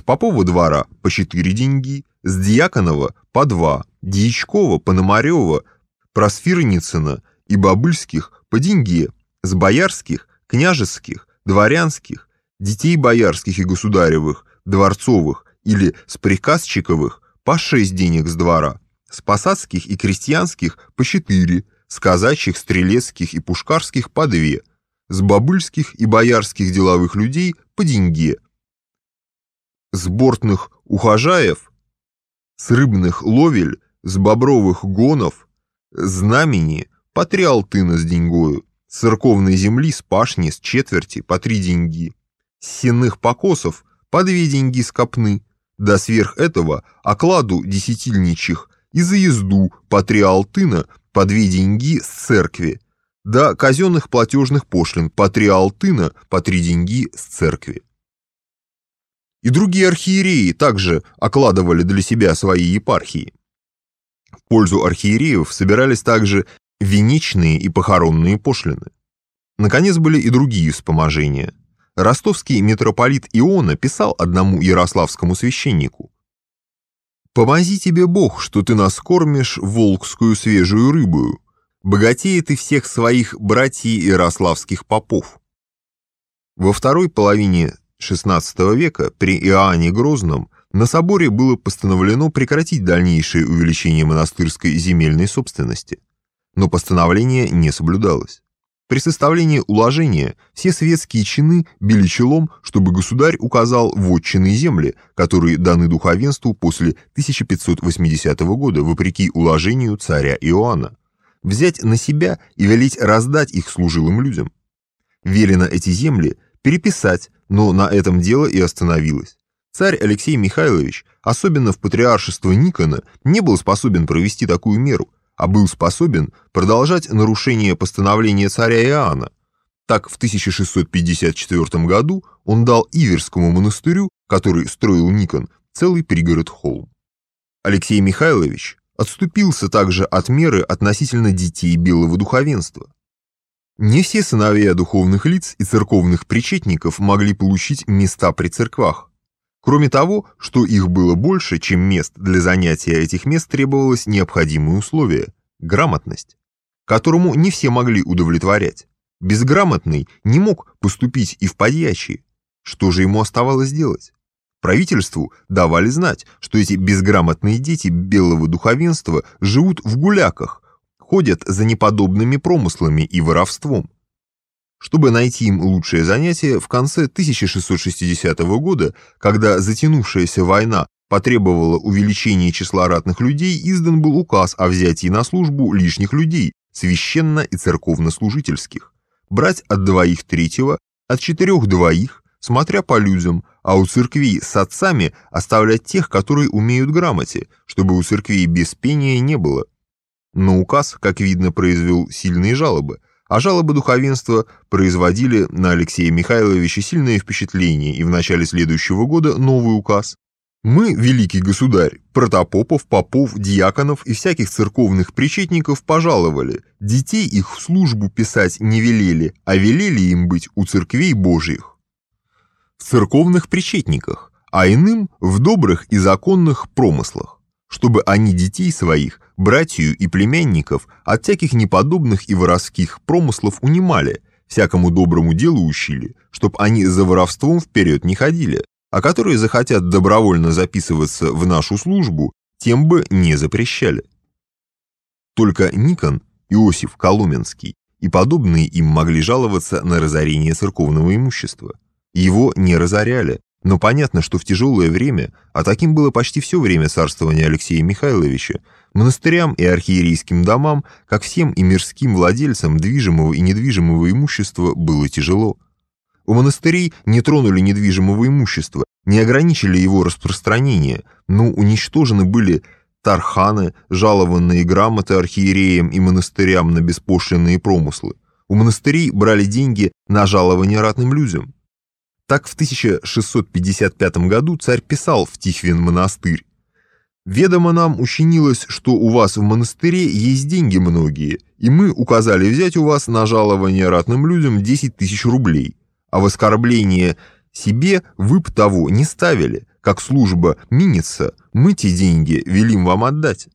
С Попова двора по 4 деньги, с Дьяконова по 2, Дьячкова, Пономарева, Просфирницына и Бабыльских по деньге, с боярских, княжеских, дворянских, детей боярских и государевых, дворцовых или с приказчиковых по 6 денег с двора, с посадских и крестьянских по 4, с казачьих, стрелецких и пушкарских по 2, с бабыльских и боярских деловых людей по деньге, с бортных ухажаев, с рыбных ловель, с бобровых гонов, знамени по три алтына с деньгою, с церковной земли с пашни с четверти по три деньги, с сенных покосов по две деньги с копны, да сверх этого окладу десятильничьих и за езду по три алтына по две деньги с церкви, да казенных платежных пошлин по три алтына по три деньги с церкви. И другие архиереи также окладывали для себя свои епархии. В пользу архиереев собирались также венечные и похоронные пошлины. Наконец были и другие вспоможения. Ростовский митрополит Иона писал одному ярославскому священнику «Помози тебе Бог, что ты нас кормишь волкскую свежую рыбою, богатее ты всех своих братьев ярославских попов». Во второй половине XVI века при Иоанне Грозном на соборе было постановлено прекратить дальнейшее увеличение монастырской земельной собственности, но постановление не соблюдалось. При составлении уложения все светские чины били челом, чтобы государь указал вотчинные земли, которые даны духовенству после 1580 года вопреки уложению царя Иоанна, взять на себя и велеть раздать их служилым людям. Велено эти земли переписать, но на этом дело и остановилось. Царь Алексей Михайлович, особенно в патриаршество Никона, не был способен провести такую меру, а был способен продолжать нарушение постановления царя Иоанна. Так, в 1654 году он дал Иверскому монастырю, который строил Никон, целый пригород холм. Алексей Михайлович отступился также от меры относительно детей белого духовенства. Не все сыновья духовных лиц и церковных причетников могли получить места при церквах. Кроме того, что их было больше, чем мест для занятия этих мест требовалось необходимое условие – грамотность, которому не все могли удовлетворять. Безграмотный не мог поступить и в подьячие. Что же ему оставалось делать? Правительству давали знать, что эти безграмотные дети белого духовенства живут в гуляках, ходят за неподобными промыслами и воровством. Чтобы найти им лучшее занятие, в конце 1660 года, когда затянувшаяся война потребовала увеличения числа ратных людей, издан был указ о взятии на службу лишних людей, священно- и церковнослужительских, брать от двоих третьего, от четырех двоих, смотря по людям, а у церквей с отцами оставлять тех, которые умеют грамоте, чтобы у церквей без пения не было. Но указ, как видно, произвел сильные жалобы, а жалобы духовенства производили на Алексея Михайловича сильное впечатление, и в начале следующего года новый указ. «Мы, великий государь, протопопов, попов, диаконов и всяких церковных причетников пожаловали, детей их в службу писать не велели, а велели им быть у церквей божьих». В церковных причетниках, а иным в добрых и законных промыслах чтобы они детей своих, братью и племянников от всяких неподобных и воровских промыслов унимали, всякому доброму делу учили, чтоб они за воровством вперед не ходили, а которые захотят добровольно записываться в нашу службу, тем бы не запрещали. Только Никон, Иосиф Коломенский и подобные им могли жаловаться на разорение церковного имущества. Его не разоряли, но понятно, что в тяжелое время, а таким было почти все время царствования Алексея Михайловича, монастырям и архиерейским домам, как всем и мирским владельцам движимого и недвижимого имущества, было тяжело. У монастырей не тронули недвижимого имущества, не ограничили его распространение, но уничтожены были тарханы, жалованные грамоты архиереям и монастырям на беспошлинные промыслы. У монастырей брали деньги на жалование ратным людям. Так в 1655 году царь писал в Тихвин монастырь. «Ведомо нам учинилось, что у вас в монастыре есть деньги многие, и мы указали взять у вас на жалование ратным людям 10 тысяч рублей, а в оскорбление себе вы б того не ставили, как служба минится, мы те деньги велим вам отдать.